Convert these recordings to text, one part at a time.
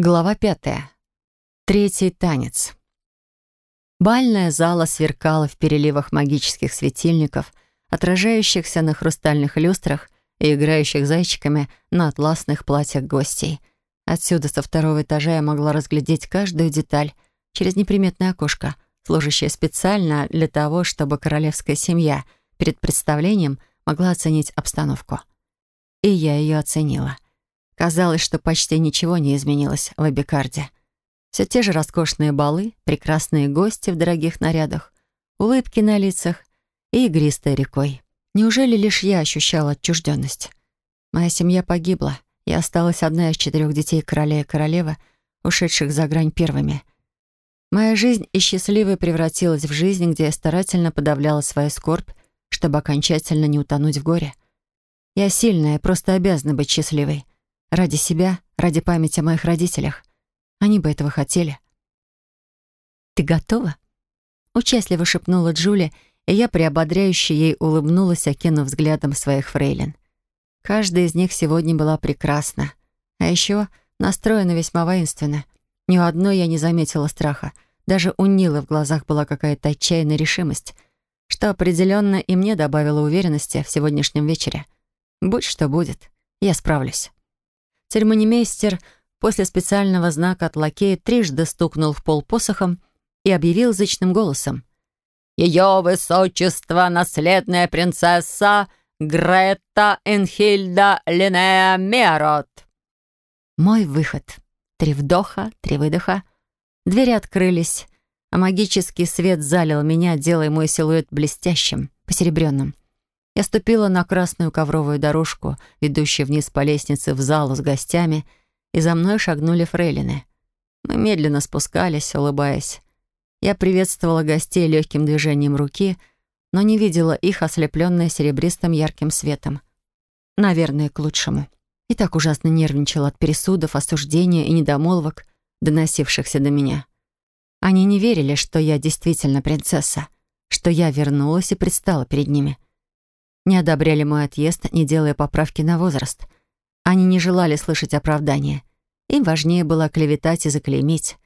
Глава пятая. Третий танец. Бальная зала сверкала в переливах магических светильников, отражающихся на хрустальных люстрах и играющих зайчиками на атласных платьях гостей. Отсюда, со второго этажа, я могла разглядеть каждую деталь через неприметное окошко, служащее специально для того, чтобы королевская семья перед представлением могла оценить обстановку. И я ее оценила — Казалось, что почти ничего не изменилось в Абикарде. Все те же роскошные балы, прекрасные гости в дорогих нарядах, улыбки на лицах и игристой рекой. Неужели лишь я ощущала отчужденность? Моя семья погибла. Я осталась одна из четырех детей короля и королевы, ушедших за грань первыми. Моя жизнь и счастливой превратилась в жизнь, где я старательно подавляла свою скорбь, чтобы окончательно не утонуть в горе. Я сильная, просто обязана быть счастливой. Ради себя, ради памяти о моих родителях. Они бы этого хотели. «Ты готова?» Участливо шепнула Джули, и я приободряюще ей улыбнулась, окинув взглядом своих фрейлин. Каждая из них сегодня была прекрасна. А еще настроена весьма воинственно. Ни у одной я не заметила страха. Даже у Нилы в глазах была какая-то отчаянная решимость, что определенно и мне добавило уверенности в сегодняшнем вечере. Будь что будет, я справлюсь. Церемонимейстер после специального знака от лакея трижды стукнул в пол посохом и объявил зычным голосом. «Ее высочество, наследная принцесса Грета Энхильда Линея Мерот!» Мой выход. Три вдоха, три выдоха. Двери открылись, а магический свет залил меня, делая мой силуэт блестящим, посеребренным. Я ступила на красную ковровую дорожку, ведущую вниз по лестнице в залу с гостями, и за мной шагнули фрейлины. Мы медленно спускались, улыбаясь. Я приветствовала гостей легким движением руки, но не видела их, ослепленные серебристым ярким светом. Наверное, к лучшему. И так ужасно нервничала от пересудов, осуждения и недомолвок, доносившихся до меня. Они не верили, что я действительно принцесса, что я вернулась и предстала перед ними — не одобряли мой отъезд, не делая поправки на возраст. Они не желали слышать оправдания. Им важнее было клеветать и заклеймить.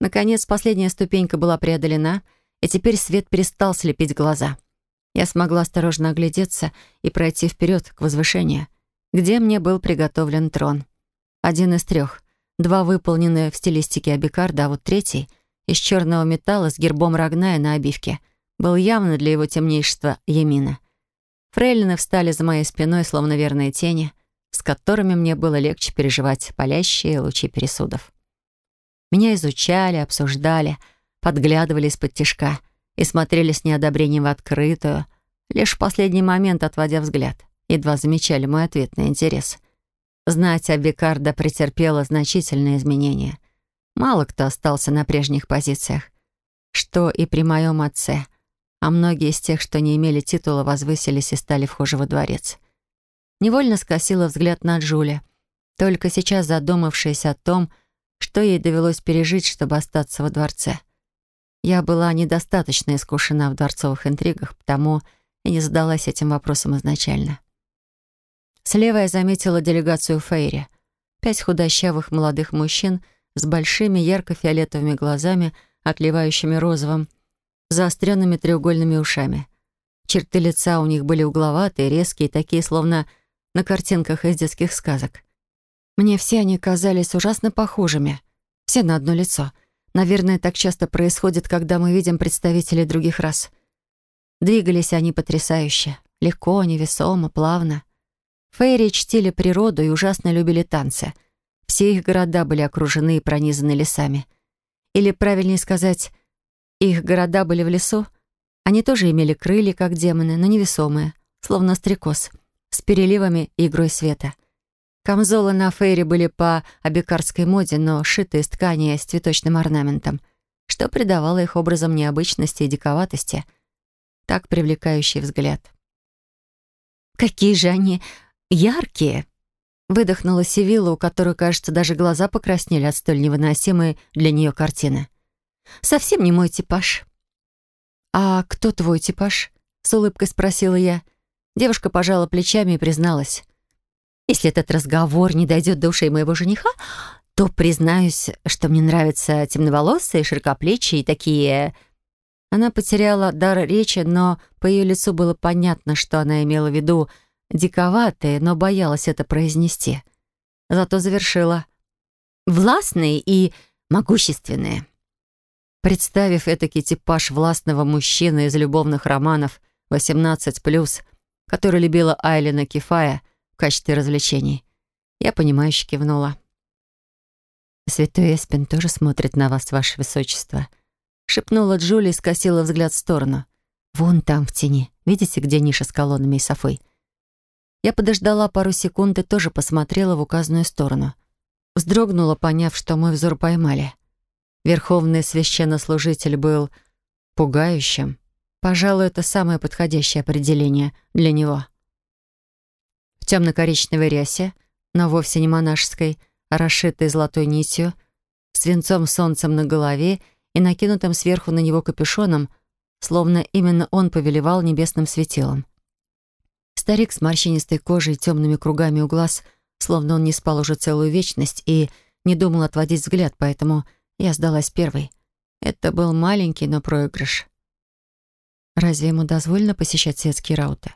Наконец, последняя ступенька была преодолена, и теперь свет перестал слепить глаза. Я смогла осторожно оглядеться и пройти вперед к возвышению, где мне был приготовлен трон. Один из трех. Два выполнены в стилистике абикарда, а вот третий — из черного металла с гербом Рагная на обивке — был явно для его темнейшества Емина. Фрейлины встали за моей спиной, словно верные тени, с которыми мне было легче переживать палящие лучи пересудов. Меня изучали, обсуждали, подглядывали из-под тишка и смотрели с неодобрением в открытую, лишь в последний момент отводя взгляд, едва замечали мой ответный интерес. Знать о Бикарда претерпела значительные изменения. Мало кто остался на прежних позициях. Что и при моем отце — а многие из тех, что не имели титула, возвысились и стали вхожи во дворец. Невольно скосила взгляд на Джули, только сейчас задумавшись о том, что ей довелось пережить, чтобы остаться во дворце. Я была недостаточно искушена в дворцовых интригах, потому и не задалась этим вопросом изначально. Слева я заметила делегацию Фейри. Пять худощавых молодых мужчин с большими ярко-фиолетовыми глазами, отливающими розовым, заостренными треугольными ушами. Черты лица у них были угловатые, резкие, такие, словно на картинках из детских сказок. Мне все они казались ужасно похожими. Все на одно лицо. Наверное, так часто происходит, когда мы видим представителей других рас. Двигались они потрясающе. Легко, невесомо, плавно. Фейри чтили природу и ужасно любили танцы. Все их города были окружены и пронизаны лесами. Или, правильнее сказать, их города были в лесу. Они тоже имели крылья, как демоны, но невесомые, словно стрекоз, с переливами и игрой света. Камзолы на фейре были по абикарской моде, но шиты из ткани с цветочным орнаментом, что придавало их образом необычности и диковатости, так привлекающий взгляд. «Какие же они яркие!» Выдохнула Сивилла, у которой, кажется, даже глаза покраснели от столь невыносимой для нее картины. Совсем не мой типаж». «А кто твой типаж?» — с улыбкой спросила я. Девушка пожала плечами и призналась. «Если этот разговор не дойдет до ушей моего жениха, то признаюсь, что мне нравятся темноволосые, широкоплечие и такие... Она потеряла дар речи, но по ее лицу было понятно, что она имела в виду диковатые, но боялась это произнести. Зато завершила. «Властные и могущественные». Представив этакий типаж властного мужчины из любовных романов 18+, который любила Айлина Кефая в качестве развлечений, я понимающе кивнула. «Святой Эспин тоже смотрит на вас, ваше высочество», — шепнула Джулия и скосила взгляд в сторону. «Вон там, в тени. Видите, где ниша с колоннами и софой?» Я подождала пару секунд и тоже посмотрела в указанную сторону. Вздрогнула, поняв, что мой взор поймали. Верховный священнослужитель был пугающим. Пожалуй, это самое подходящее определение для него. В темно-коричневой рясе, но вовсе не монашеской, а расшитой золотой нитью, свинцом солнцем на голове и накинутым сверху на него капюшоном, словно именно он повелевал небесным светилом. Старик с морщинистой кожей и темными кругами у глаз, словно он не спал уже целую вечность и не думал отводить взгляд, поэтому я сдалась первой. Это был маленький, но проигрыш. Разве ему дозволено посещать светские рауты?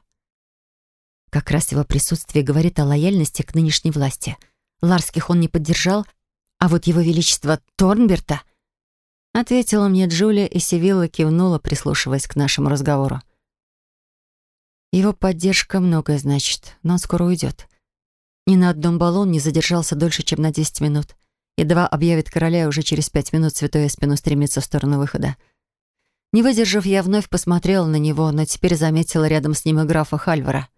Как раз его присутствие говорит о лояльности к нынешней власти. Ларских он не поддержал, а вот его величество Торнберта... Ответила мне Джулия, и Севилла кивнула, прислушиваясь к нашему разговору. Его поддержка многое значит, но он скоро уйдет. Ни на одном баллон не задержался дольше, чем на 10 минут. Едва объявит короля, уже через пять минут святой Эспин устремится в сторону выхода. Не выдержав, я вновь посмотрела на него, но теперь заметила рядом с ним и графа Хальвара,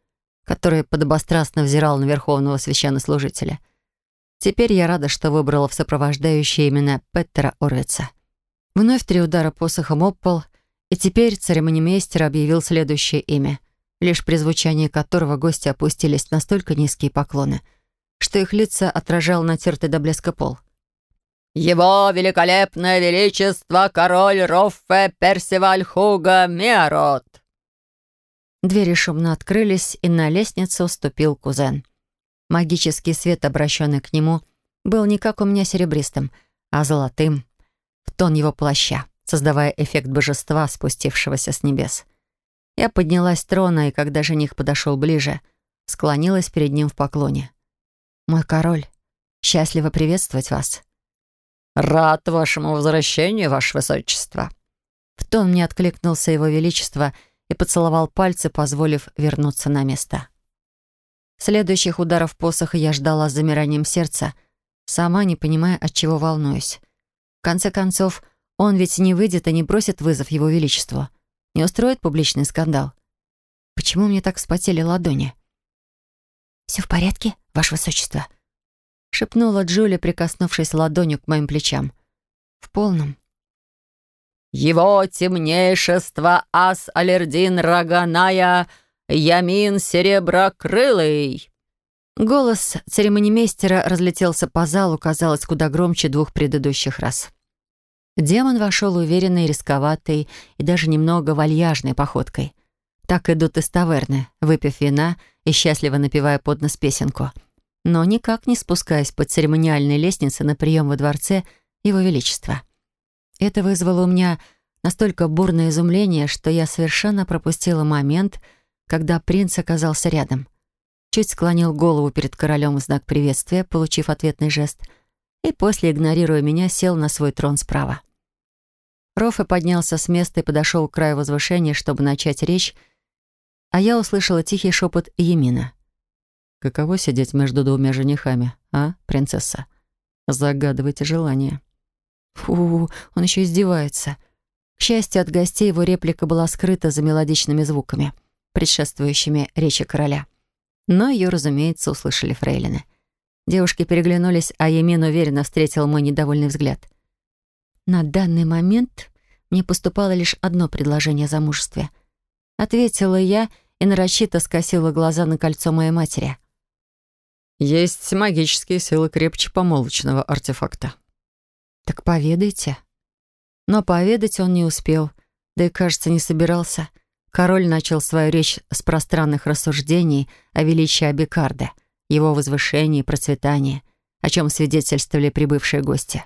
который подобострастно взирал на верховного священнослужителя. Теперь я рада, что выбрала в сопровождающее именно Петтера Орвица. Вновь три удара посохом об пол, и теперь церемонимейстер объявил следующее имя, лишь при звучании которого гости опустились настолько низкие поклоны, что их лица отражал натертый до блеска пол — его великолепное величество король Роффе Персиваль Хуга Миарот!» Двери шумно открылись, и на лестницу ступил кузен. Магический свет, обращенный к нему, был не как у меня серебристым, а золотым, в тон его плаща, создавая эффект божества, спустившегося с небес. Я поднялась с трона, и когда жених подошел ближе, склонилась перед ним в поклоне. «Мой король, счастливо приветствовать вас!» «Рад вашему возвращению, ваше высочество». В тон мне откликнулся его величество и поцеловал пальцы, позволив вернуться на место. Следующих ударов посоха я ждала с замиранием сердца, сама не понимая, от чего волнуюсь. В конце концов, он ведь не выйдет и не бросит вызов его величеству, не устроит публичный скандал. Почему мне так вспотели ладони? «Все в порядке, ваше высочество?» Шепнула Джулия, прикоснувшись ладонью к моим плечам. «В полном». «Его темнейшество Ас Алердин Роганая Ямин Сереброкрылый!» Голос церемонимейстера разлетелся по залу, казалось, куда громче двух предыдущих раз. Демон вошел уверенной, рисковатой и даже немного вальяжной походкой. Так идут из таверны, выпив вина и счастливо напевая под нос песенку — но никак не спускаясь по церемониальной лестнице на прием во дворце Его Величества. Это вызвало у меня настолько бурное изумление, что я совершенно пропустила момент, когда принц оказался рядом. Чуть склонил голову перед королем в знак приветствия, получив ответный жест, и после, игнорируя меня, сел на свой трон справа. Рофе поднялся с места и подошел к краю возвышения, чтобы начать речь, а я услышала тихий шепот Емина — Каково сидеть между двумя женихами, а, принцесса? Загадывайте желание. Фу, он еще издевается. К счастью, от гостей его реплика была скрыта за мелодичными звуками, предшествующими речи короля. Но ее, разумеется, услышали фрейлины. Девушки переглянулись, а Емин уверенно встретил мой недовольный взгляд. «На данный момент мне поступало лишь одно предложение о замужестве». Ответила я и нарочито скосила глаза на кольцо моей матери. Есть магические силы крепче помолвочного артефакта. Так поведайте. Но поведать он не успел, да и, кажется, не собирался. Король начал свою речь с пространных рассуждений о величии Абикарда, его возвышении и процветании, о чем свидетельствовали прибывшие гости.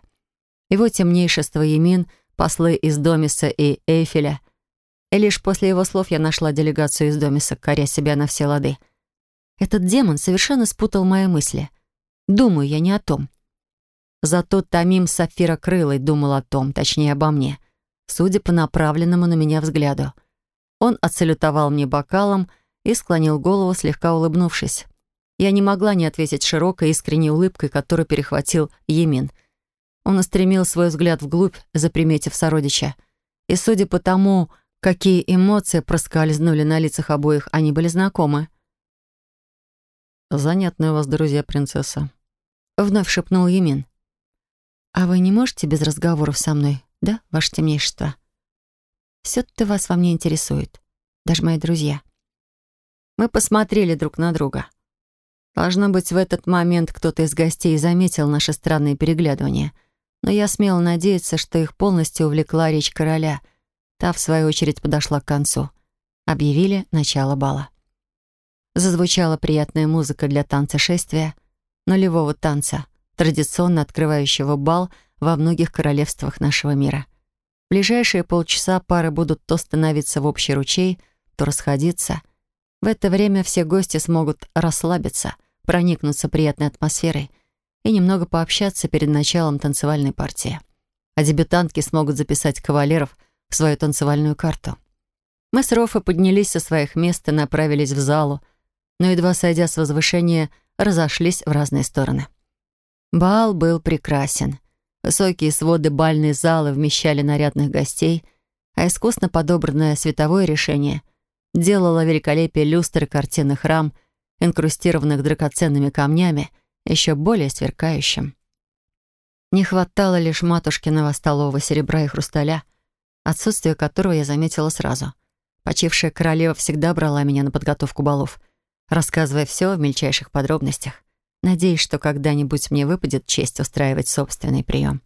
Его темнейшество Емин, послы из Домиса и Эйфеля. И лишь после его слов я нашла делегацию из Домиса, коря себя на все лады. Этот демон совершенно спутал мои мысли. Думаю я не о том. Зато Тамим Сафира Крылой думал о том, точнее обо мне, судя по направленному на меня взгляду. Он отсалютовал мне бокалом и склонил голову, слегка улыбнувшись. Я не могла не ответить широкой искренней улыбкой, которую перехватил Емин. Он устремил свой взгляд вглубь, заприметив сородича. И судя по тому, какие эмоции проскользнули на лицах обоих, они были знакомы. «Занятные у вас друзья, принцесса», — вновь шепнул Емин. «А вы не можете без разговоров со мной, да, ваше темнейшество? Все-то вас во мне интересует, даже мои друзья». Мы посмотрели друг на друга. Должно быть, в этот момент кто-то из гостей заметил наши странные переглядывания, но я смело надеяться, что их полностью увлекла речь короля. Та, в свою очередь, подошла к концу. Объявили начало бала. Зазвучала приятная музыка для танца шествия, нулевого танца, традиционно открывающего бал во многих королевствах нашего мира. В ближайшие полчаса пары будут то становиться в общий ручей, то расходиться. В это время все гости смогут расслабиться — проникнуться приятной атмосферой и немного пообщаться перед началом танцевальной партии. А дебютантки смогут записать кавалеров в свою танцевальную карту. Мы с Рофой поднялись со своих мест и направились в залу, но, едва сойдя с возвышения, разошлись в разные стороны. Бал был прекрасен. Высокие своды бальной залы вмещали нарядных гостей, а искусно подобранное световое решение делало великолепие люстр и картинных рам — инкрустированных драгоценными камнями, еще более сверкающим. Не хватало лишь матушкиного столового серебра и хрусталя, отсутствие которого я заметила сразу. Почившая королева всегда брала меня на подготовку балов, рассказывая все в мельчайших подробностях, надеясь, что когда-нибудь мне выпадет честь устраивать собственный прием.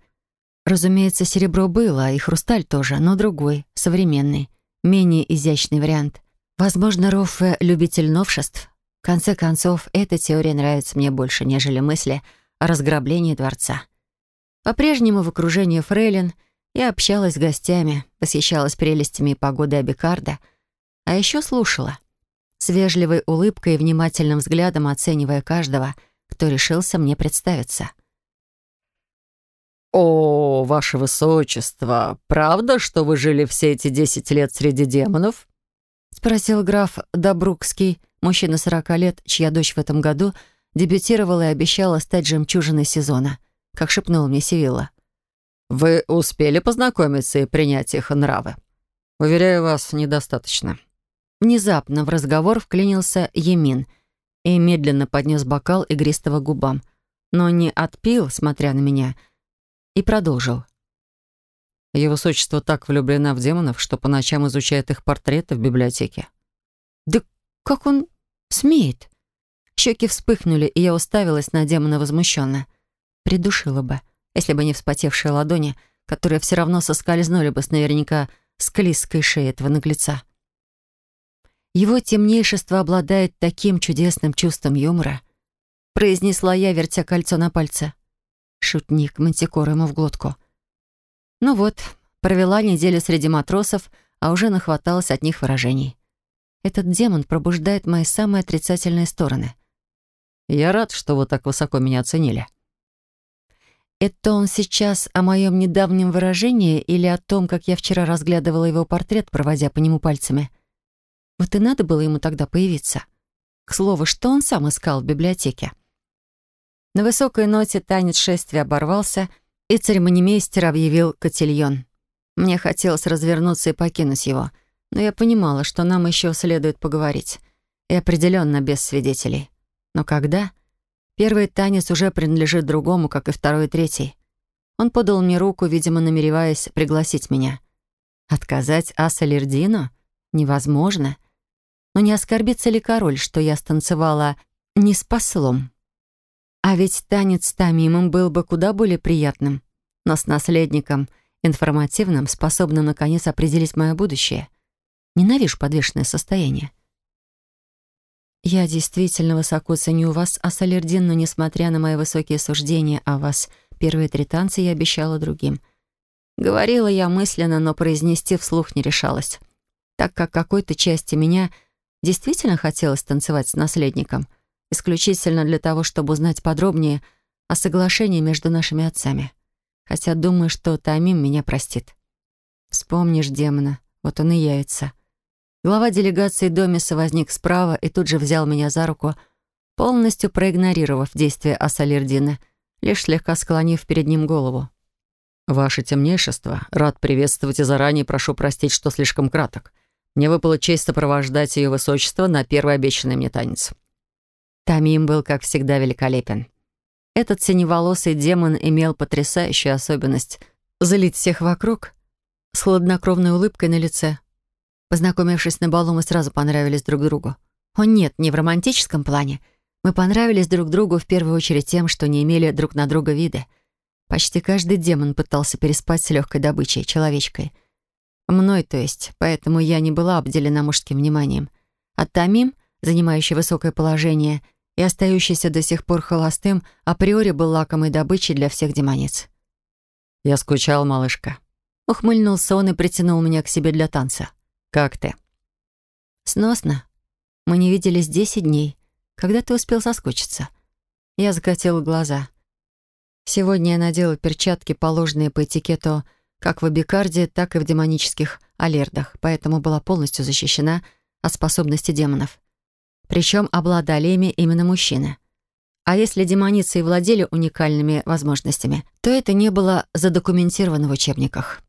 Разумеется, серебро было, и хрусталь тоже, но другой, современный, менее изящный вариант. Возможно, Роффе — любитель новшеств, в конце концов, эта теория нравится мне больше, нежели мысли о разграблении дворца. По-прежнему в окружении фрейлин я общалась с гостями, восхищалась прелестями и погодой Абикарда, а еще слушала, с вежливой улыбкой и внимательным взглядом оценивая каждого, кто решился мне представиться. «О, ваше высочество, правда, что вы жили все эти десять лет среди демонов?» — спросил граф Добрукский, мужчина 40 лет, чья дочь в этом году дебютировала и обещала стать жемчужиной сезона, как шепнула мне Сивилла. «Вы успели познакомиться и принять их нравы?» «Уверяю вас, недостаточно». Внезапно в разговор вклинился Емин и медленно поднес бокал игристого губам, но не отпил, смотря на меня, и продолжил. Его высочество так влюблена в демонов, что по ночам изучает их портреты в библиотеке. «Да как он смеет?» Щеки вспыхнули, и я уставилась на демона возмущенно. Придушила бы, если бы не вспотевшие ладони, которые все равно соскользнули бы с наверняка склизкой шеи этого наглеца. «Его темнейшество обладает таким чудесным чувством юмора», произнесла я, вертя кольцо на пальце. Шутник, мантикор ему в глотку. Ну вот, провела неделю среди матросов, а уже нахваталась от них выражений. Этот демон пробуждает мои самые отрицательные стороны. Я рад, что вы так высоко меня оценили. Это он сейчас о моем недавнем выражении или о том, как я вчера разглядывала его портрет, проводя по нему пальцами? Вот и надо было ему тогда появиться. К слову, что он сам искал в библиотеке? На высокой ноте танец шествия оборвался, и церемонимейстер объявил котельон. Мне хотелось развернуться и покинуть его, но я понимала, что нам еще следует поговорить. И определенно без свидетелей. Но когда? Первый танец уже принадлежит другому, как и второй и третий. Он подал мне руку, видимо, намереваясь пригласить меня. Отказать Ассалердину? Невозможно. Но не оскорбится ли король, что я станцевала не с послом? А ведь танец с Тамимом был бы куда более приятным, но с наследником, информативным, способным наконец определить мое будущее. Ненавижу подвешенное состояние. Я действительно высоко ценю вас, Ассалердин, но несмотря на мои высокие суждения о вас, первые три танца я обещала другим. Говорила я мысленно, но произнести вслух не решалась, так как какой-то части меня действительно хотелось танцевать с наследником, исключительно для того, чтобы узнать подробнее о соглашении между нашими отцами. Хотя думаю, что Тамим меня простит. Вспомнишь демона, вот он и явится. Глава делегации Домиса возник справа и тут же взял меня за руку, полностью проигнорировав действия Асалирдина, лишь слегка склонив перед ним голову. «Ваше темнейшество, рад приветствовать и заранее прошу простить, что слишком краток. Мне выпала честь сопровождать ее высочество на первый обещанный мне танец». Тамим был, как всегда, великолепен. Этот синеволосый демон имел потрясающую особенность залить всех вокруг с хладнокровной улыбкой на лице, Познакомившись на балу, мы сразу понравились друг другу. О нет, не в романтическом плане. Мы понравились друг другу в первую очередь тем, что не имели друг на друга вида. Почти каждый демон пытался переспать с легкой добычей, человечкой. Мной, то есть, поэтому я не была обделена мужским вниманием. А Тамим, занимающий высокое положение и остающийся до сих пор холостым, априори был лакомой добычей для всех демонец. «Я скучал, малышка». Ухмыльнулся он и притянул меня к себе для танца. Как ты?» «Сносно. Мы не виделись десять дней. Когда ты успел соскучиться?» Я закатила глаза. Сегодня я надела перчатки, положенные по этикету как в Абикарде, так и в демонических алердах, поэтому была полностью защищена от способности демонов. Причем обладали ими именно мужчины. А если демоницы и владели уникальными возможностями, то это не было задокументировано в учебниках.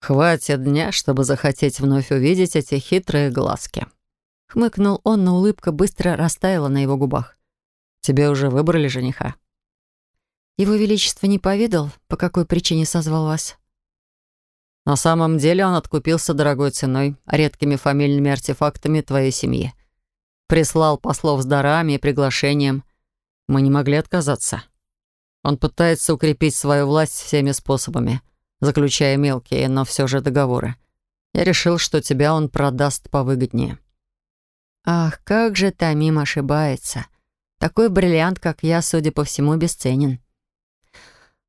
«Хватит дня, чтобы захотеть вновь увидеть эти хитрые глазки». Хмыкнул он, но улыбка быстро растаяла на его губах. «Тебе уже выбрали жениха?» «Его Величество не поведал, по какой причине созвал вас?» «На самом деле он откупился дорогой ценой, редкими фамильными артефактами твоей семьи. Прислал послов с дарами и приглашением. Мы не могли отказаться. Он пытается укрепить свою власть всеми способами» заключая мелкие, но все же договоры. Я решил, что тебя он продаст повыгоднее». «Ах, как же Тамим ошибается. Такой бриллиант, как я, судя по всему, бесценен.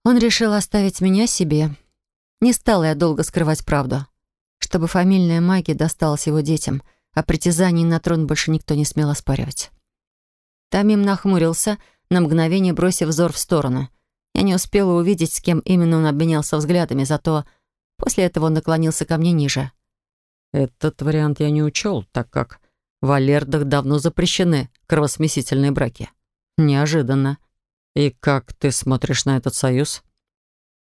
Он решил оставить меня себе. Не стала я долго скрывать правду. Чтобы фамильная магия досталась его детям, а притязаний на трон больше никто не смел оспаривать». Тамим нахмурился, на мгновение бросив взор в сторону — я не успела увидеть, с кем именно он обменялся взглядами, зато после этого он наклонился ко мне ниже. «Этот вариант я не учел, так как в Алердах давно запрещены кровосмесительные браки. Неожиданно. И как ты смотришь на этот союз?»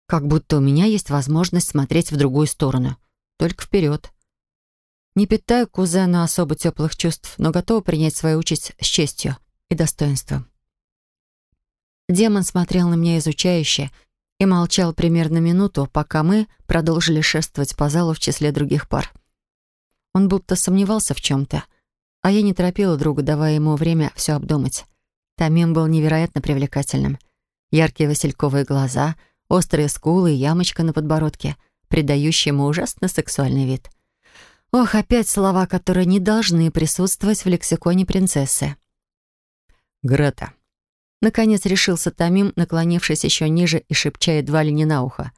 «Как будто у меня есть возможность смотреть в другую сторону. Только вперед. Не питаю кузену особо теплых чувств, но готова принять свою участь с честью и достоинством. Демон смотрел на меня изучающе и молчал примерно минуту, пока мы продолжили шествовать по залу в числе других пар. Он будто сомневался в чем-то, а я не торопила друга, давая ему время все обдумать. Тамим был невероятно привлекательным. Яркие васильковые глаза, острые скулы и ямочка на подбородке, придающие ему ужасно сексуальный вид. Ох, опять слова, которые не должны присутствовать в лексиконе принцессы. «Грета, Наконец решился Тамим, наклонившись еще ниже и шепча едва ли не на ухо.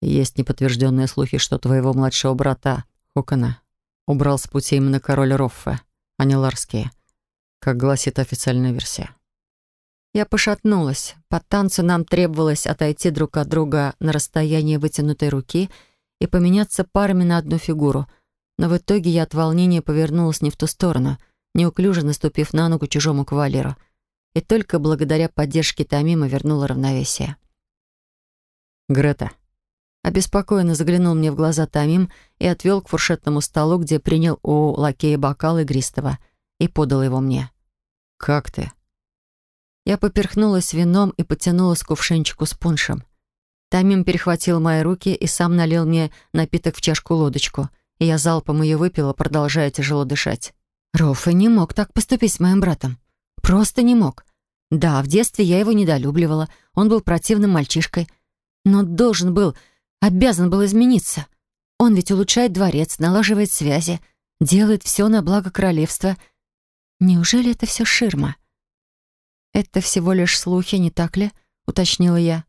«Есть неподтвержденные слухи, что твоего младшего брата, Хокона, убрал с пути именно король Роффе, а не Ларские, как гласит официальная версия». Я пошатнулась. По танцу нам требовалось отойти друг от друга на расстояние вытянутой руки и поменяться парами на одну фигуру. Но в итоге я от волнения повернулась не в ту сторону, неуклюже наступив на ногу чужому кавалеру — и только благодаря поддержке Тамима вернула равновесие. «Грета». Обеспокоенно заглянул мне в глаза Тамим и отвел к фуршетному столу, где принял у лакея бокал игристого и подал его мне. «Как ты?» Я поперхнулась вином и потянулась к кувшинчику с пуншем. Тамим перехватил мои руки и сам налил мне напиток в чашку-лодочку, и я залпом ее выпила, продолжая тяжело дышать. Рофа не мог так поступить с моим братом. Просто не мог. Да, в детстве я его недолюбливала. Он был противным мальчишкой. Но должен был, обязан был измениться. Он ведь улучшает дворец, налаживает связи, делает все на благо королевства. Неужели это все ширма? Это всего лишь слухи, не так ли? Уточнила я.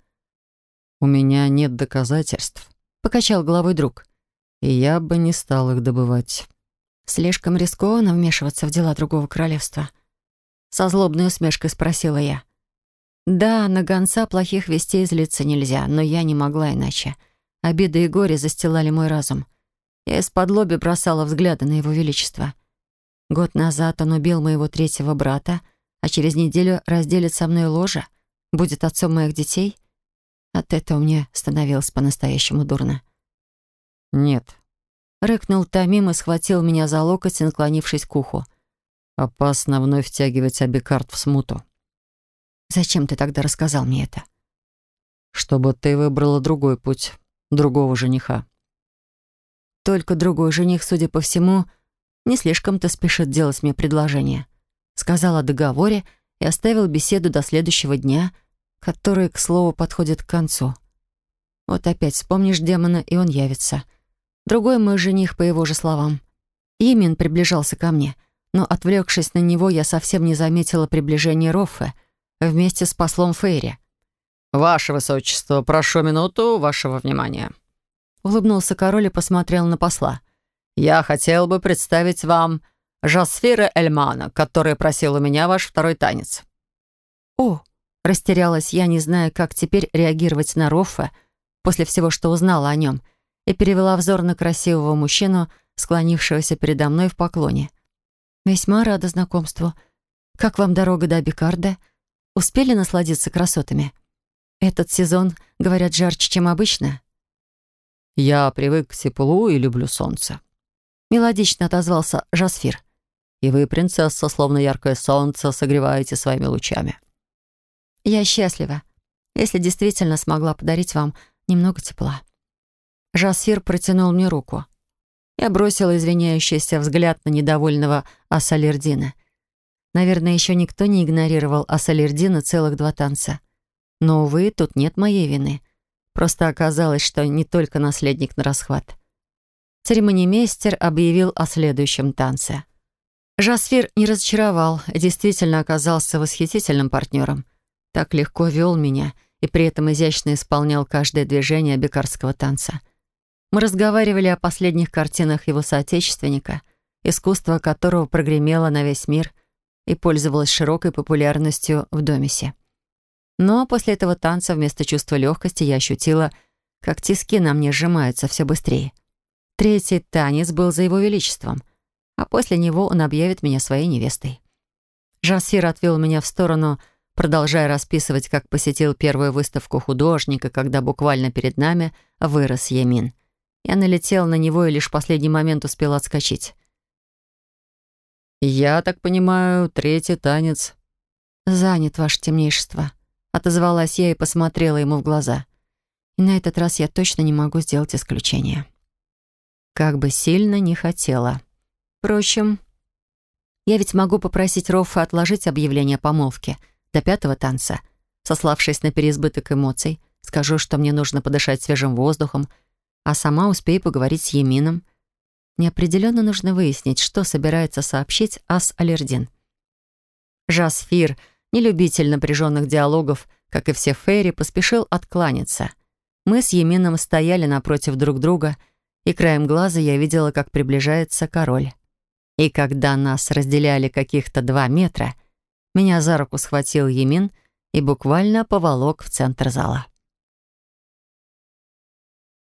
У меня нет доказательств. Покачал головой друг. И я бы не стал их добывать. Слишком рискованно вмешиваться в дела другого королевства. Со злобной усмешкой спросила я. Да, на гонца плохих вестей злиться нельзя, но я не могла иначе. Обиды и горе застилали мой разум. Я из-под лоби бросала взгляды на его величество. Год назад он убил моего третьего брата, а через неделю разделит со мной ложе, будет отцом моих детей. От этого мне становилось по-настоящему дурно. «Нет», — рыкнул Тамим и схватил меня за локоть, наклонившись к уху. «Опасно вновь втягивать Абикард в смуту». «Зачем ты тогда рассказал мне это?» «Чтобы ты выбрала другой путь, другого жениха». Только другой жених, судя по всему, не слишком-то спешит делать мне предложение. Сказал о договоре и оставил беседу до следующего дня, который, к слову, подходит к концу. Вот опять вспомнишь демона, и он явится. Другой мой жених, по его же словам. Имин приближался ко мне, но, отвлекшись на него, я совсем не заметила приближения Роффе вместе с послом Фейри. «Ваше Высочество, прошу минуту вашего внимания». Улыбнулся король и посмотрел на посла. «Я хотел бы представить вам Жасфира Эльмана, который просил у меня ваш второй танец». «О!» — растерялась я, не зная, как теперь реагировать на Роффа после всего, что узнала о нем, и перевела взор на красивого мужчину, склонившегося передо мной в поклоне. «Весьма рада знакомству. Как вам дорога до Абикарда? Успели насладиться красотами? Этот сезон, говорят, жарче, чем обычно?» «Я привык к теплу и люблю солнце», — мелодично отозвался Жасфир. «И вы, принцесса, словно яркое солнце, согреваете своими лучами». «Я счастлива, если действительно смогла подарить вам немного тепла». Жасфир протянул мне руку. Я бросила извиняющийся взгляд на недовольного Ассалердина. Наверное, еще никто не игнорировал Ассалердина целых два танца. Но, увы, тут нет моей вины — Просто оказалось, что не только наследник на расхват. Церемонимейстер объявил о следующем танце. Жасфир не разочаровал, действительно оказался восхитительным партнером. Так легко вел меня и при этом изящно исполнял каждое движение бекарского танца. Мы разговаривали о последних картинах его соотечественника, искусство которого прогремело на весь мир и пользовалось широкой популярностью в Домисе. Но после этого танца вместо чувства легкости я ощутила, как тиски на мне сжимаются все быстрее. Третий танец был за его величеством, а после него он объявит меня своей невестой. Жасфир отвел меня в сторону, продолжая расписывать, как посетил первую выставку художника, когда буквально перед нами вырос Ямин. Я налетел на него и лишь в последний момент успел отскочить. «Я так понимаю, третий танец...» «Занят, ваше темнейшество», Отозвалась я и посмотрела ему в глаза. И на этот раз я точно не могу сделать исключение. Как бы сильно не хотела. Впрочем, я ведь могу попросить Роффа отложить объявление о помолвке до пятого танца. Сославшись на переизбыток эмоций, скажу, что мне нужно подышать свежим воздухом, а сама успею поговорить с Емином. Неопределенно нужно выяснить, что собирается сообщить Ас Алердин. Жасфир — не любитель напряженных диалогов, как и все Фейри, поспешил откланяться. Мы с Емином стояли напротив друг друга, и краем глаза я видела, как приближается король. И когда нас разделяли каких-то два метра, меня за руку схватил Емин и буквально поволок в центр зала.